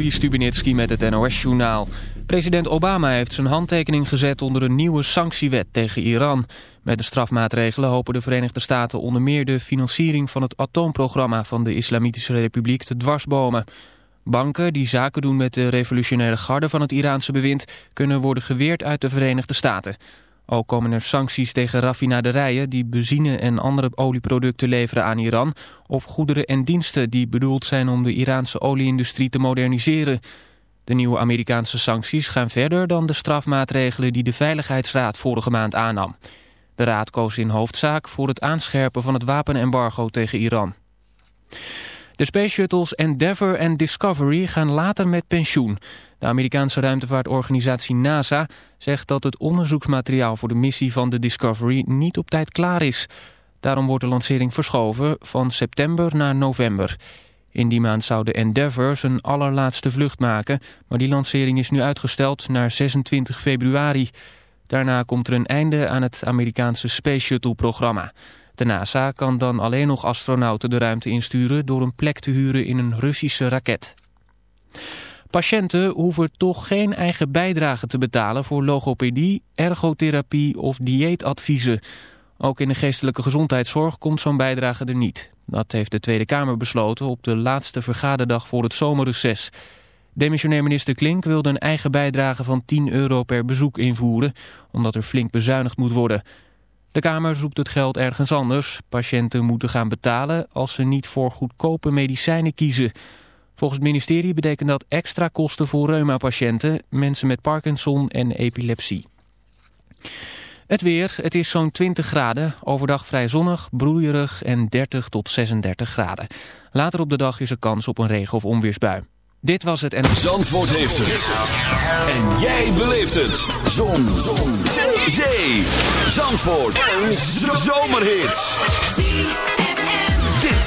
Juri met het NOS-journaal. President Obama heeft zijn handtekening gezet onder een nieuwe sanctiewet tegen Iran. Met de strafmaatregelen hopen de Verenigde Staten onder meer de financiering van het atoomprogramma van de Islamitische Republiek te dwarsbomen. Banken die zaken doen met de revolutionaire garde van het Iraanse bewind kunnen worden geweerd uit de Verenigde Staten. Ook komen er sancties tegen raffinaderijen die benzine en andere olieproducten leveren aan Iran... of goederen en diensten die bedoeld zijn om de Iraanse olieindustrie te moderniseren. De nieuwe Amerikaanse sancties gaan verder dan de strafmaatregelen die de Veiligheidsraad vorige maand aannam. De raad koos in hoofdzaak voor het aanscherpen van het wapenembargo tegen Iran. De Space Shuttles Endeavour en Discovery gaan later met pensioen. De Amerikaanse ruimtevaartorganisatie NASA zegt dat het onderzoeksmateriaal voor de missie van de Discovery niet op tijd klaar is. Daarom wordt de lancering verschoven van september naar november. In die maand zou de Endeavour zijn allerlaatste vlucht maken, maar die lancering is nu uitgesteld naar 26 februari. Daarna komt er een einde aan het Amerikaanse Space Shuttle-programma. De NASA kan dan alleen nog astronauten de ruimte insturen door een plek te huren in een Russische raket. Patiënten hoeven toch geen eigen bijdrage te betalen voor logopedie, ergotherapie of dieetadviezen. Ook in de geestelijke gezondheidszorg komt zo'n bijdrage er niet. Dat heeft de Tweede Kamer besloten op de laatste vergaderdag voor het zomerreces. Demissionair minister Klink wilde een eigen bijdrage van 10 euro per bezoek invoeren, omdat er flink bezuinigd moet worden. De Kamer zoekt het geld ergens anders. Patiënten moeten gaan betalen als ze niet voor goedkope medicijnen kiezen. Volgens het ministerie betekent dat extra kosten voor reumapatiënten, mensen met Parkinson en epilepsie. Het weer, het is zo'n 20 graden, overdag vrij zonnig, broeierig en 30 tot 36 graden. Later op de dag is er kans op een regen- of onweersbui. Dit was het en... Zandvoort heeft het. En jij beleeft het. Zon. Zon. Zee. Zandvoort. Een zomerhit.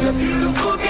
The beautiful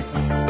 days.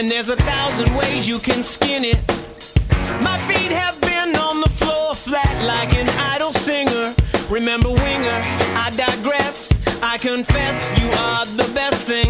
And there's a thousand ways you can skin it. My feet have been on the floor flat like an idle singer. Remember, winger, I digress. I confess you are the best thing.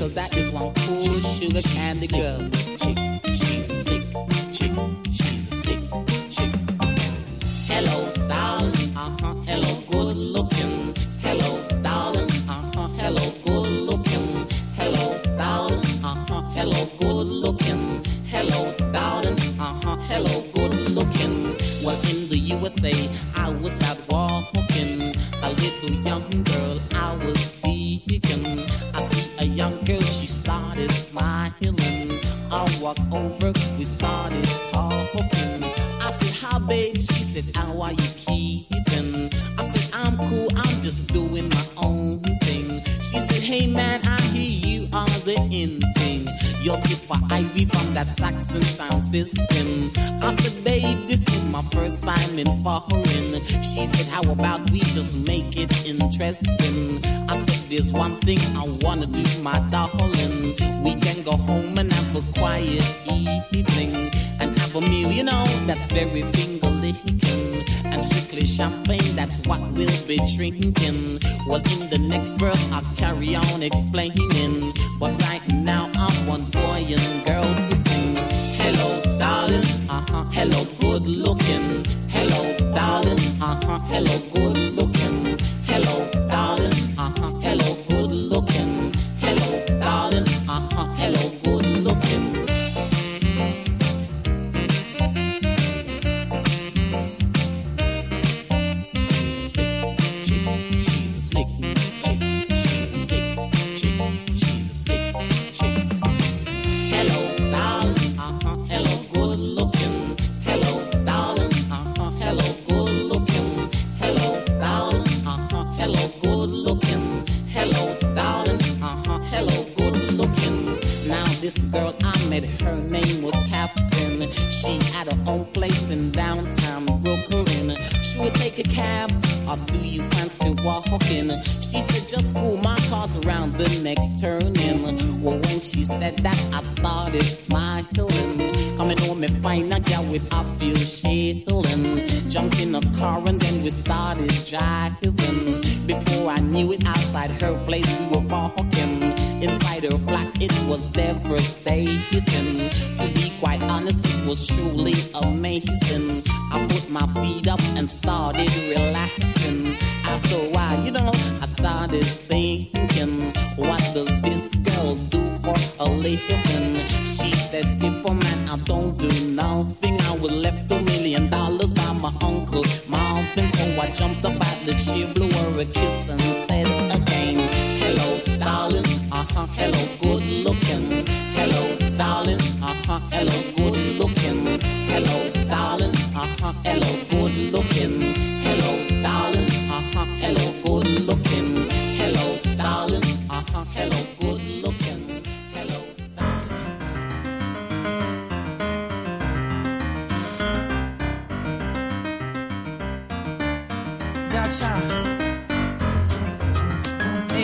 Cause that is one cool sugar candy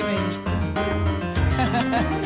baby.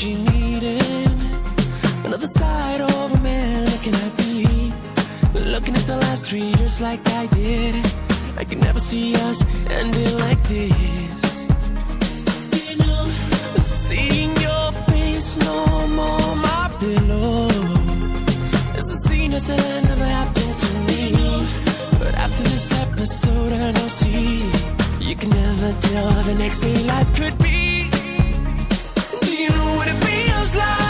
she needed another side of a man looking at me, looking at the last three years like I did. I could never see us ending like this. You know, seeing your face no more, my pillow. It's a scene that's never happened to me. But after this episode, I know see you can never tell the next day life could be feels